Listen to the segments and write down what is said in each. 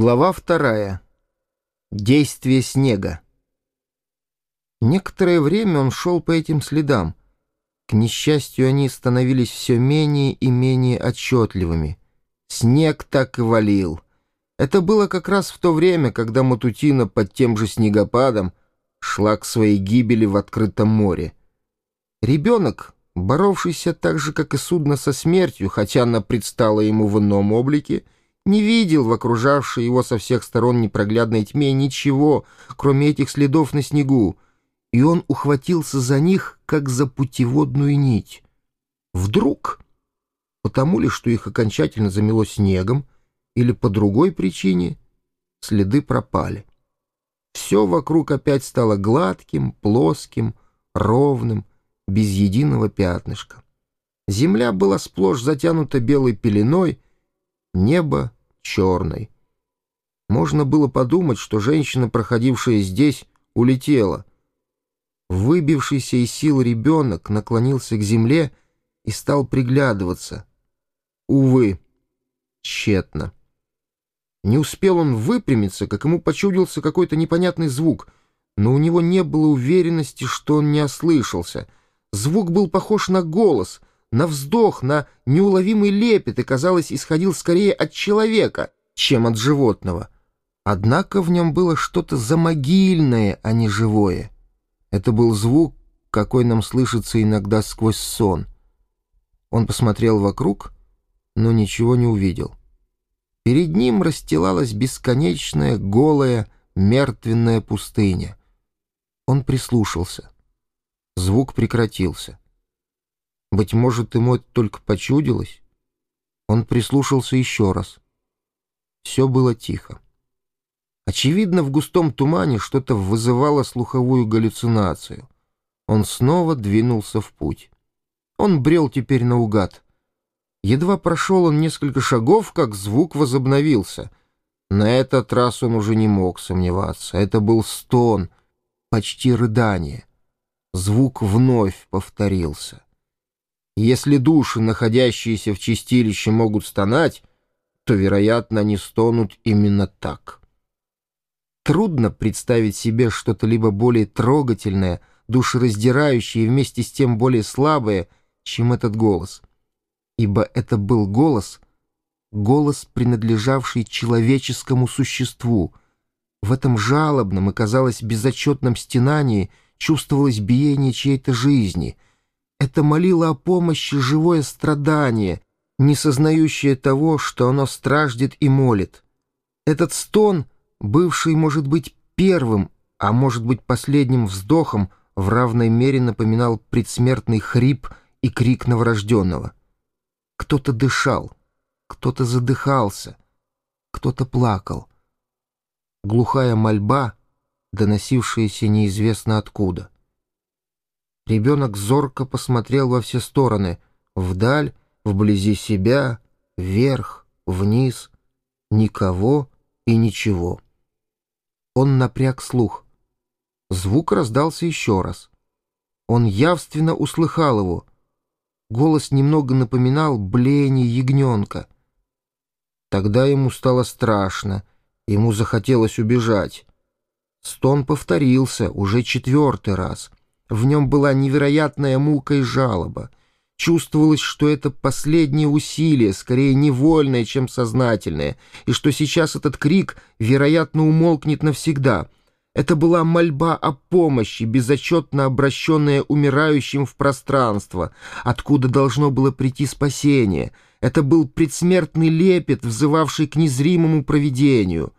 Глава вторая. Действие снега. Некоторое время он шел по этим следам. К несчастью, они становились все менее и менее отчетливыми. Снег так и валил. Это было как раз в то время, когда Матутина под тем же снегопадом шла к своей гибели в открытом море. Ребенок, боровшийся так же, как и судно со смертью, хотя она предстала ему в ином облике, — не видел в окружавшей его со всех сторон непроглядной тьме ничего, кроме этих следов на снегу, и он ухватился за них, как за путеводную нить. Вдруг, потому ли, что их окончательно замело снегом, или по другой причине, следы пропали. Все вокруг опять стало гладким, плоским, ровным, без единого пятнышка. Земля была сплошь затянута белой пеленой, небо черной. Можно было подумать, что женщина, проходившая здесь, улетела. Выбившийся из сил ребенок наклонился к земле и стал приглядываться. Увы, тщетно. Не успел он выпрямиться, как ему почудился какой-то непонятный звук, но у него не было уверенности, что он не ослышался. Звук был похож на голос — на вздох, на неуловимый лепет и, казалось, исходил скорее от человека, чем от животного. Однако в нем было что-то замогильное, а не живое. Это был звук, какой нам слышится иногда сквозь сон. Он посмотрел вокруг, но ничего не увидел. Перед ним расстилалась бесконечная, голая, мертвенная пустыня. Он прислушался. Звук прекратился. Быть может, ему это только почудилось? Он прислушался еще раз. Все было тихо. Очевидно, в густом тумане что-то вызывало слуховую галлюцинацию. Он снова двинулся в путь. Он брел теперь наугад. Едва прошел он несколько шагов, как звук возобновился. На этот раз он уже не мог сомневаться. Это был стон, почти рыдание. Звук вновь повторился. Если души, находящиеся в чистилище, могут стонать, то, вероятно, они стонут именно так. Трудно представить себе что-то либо более трогательное, душераздирающее и вместе с тем более слабое, чем этот голос. Ибо это был голос, голос, принадлежавший человеческому существу. В этом жалобном и, казалось, безотчетном стенании чувствовалось биение чьей-то жизни — это молило о помощи живое страдание, не сознающее того, что оно страждет и молит. Этот стон, бывший, может быть, первым, а может быть, последним вздохом, в равной мере напоминал предсмертный хрип и крик новорожденного. Кто-то дышал, кто-то задыхался, кто-то плакал. Глухая мольба, доносившаяся неизвестно откуда — Ребенок зорко посмотрел во все стороны, вдаль, вблизи себя, вверх, вниз. Никого и ничего. Он напряг слух. Звук раздался еще раз. Он явственно услыхал его. Голос немного напоминал блеяние ягненка. Тогда ему стало страшно, ему захотелось убежать. Стон повторился уже четвертый раз — в нем была невероятная мука и жалоба. Чувствовалось, что это последнее усилие, скорее невольное, чем сознательное, и что сейчас этот крик, вероятно, умолкнет навсегда. Это была мольба о помощи, безотчетно обращенная умирающим в пространство, откуда должно было прийти спасение. Это был предсмертный лепет, взывавший к незримому провидению.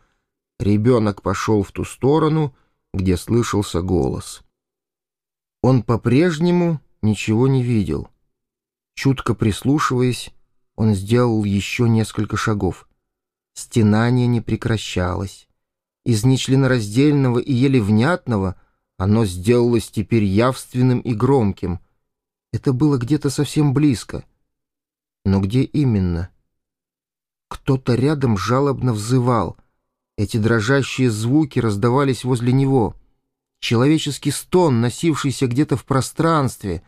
Ребенок пошел в ту сторону, где слышался голос. Он по-прежнему ничего не видел. Чутко прислушиваясь, он сделал еще несколько шагов. Стенание не прекращалось. Из нечленораздельного и еле внятного оно сделалось теперь явственным и громким. Это было где-то совсем близко. Но где именно? Кто-то рядом жалобно взывал. Эти дрожащие звуки раздавались возле него — Человеческий стон, носившийся где-то в пространстве,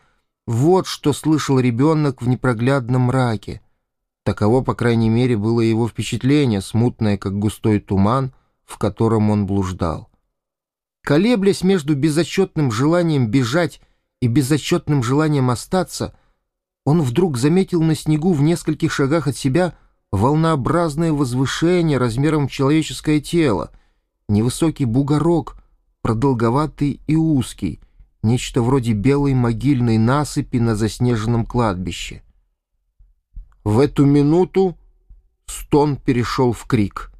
вот что слышал ребенок в непроглядном мраке. Таково, по крайней мере, было его впечатление, смутное, как густой туман, в котором он блуждал. Колеблясь между безотчетным желанием бежать и безотчетным желанием остаться, он вдруг заметил на снегу в нескольких шагах от себя волнообразное возвышение размером в человеческое тело, невысокий бугорок, продолговатый и узкий, нечто вроде белой могильной насыпи на заснеженном кладбище. В эту минуту стон перешел в крик.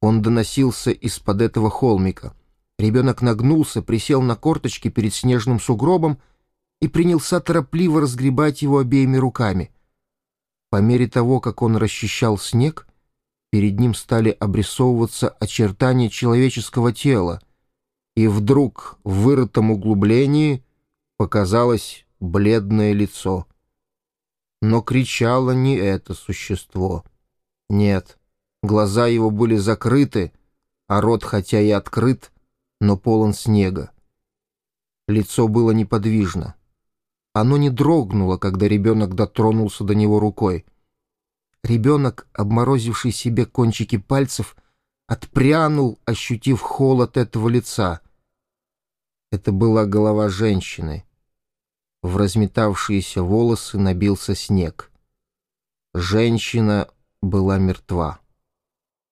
Он доносился из-под этого холмика. Ребенок нагнулся, присел на корточки перед снежным сугробом и принялся торопливо разгребать его обеими руками. По мере того, как он расчищал снег, перед ним стали обрисовываться очертания человеческого тела, и вдруг в вырытом углублении показалось бледное лицо. Но кричало не это существо. Нет, глаза его были закрыты, а рот, хотя и открыт, но полон снега. Лицо было неподвижно. Оно не дрогнуло, когда ребенок дотронулся до него рукой. Ребенок, обморозивший себе кончики пальцев, отпрянул, ощутив холод этого лица. Это была голова женщины. В разметавшиеся волосы набился снег. Женщина была мертва.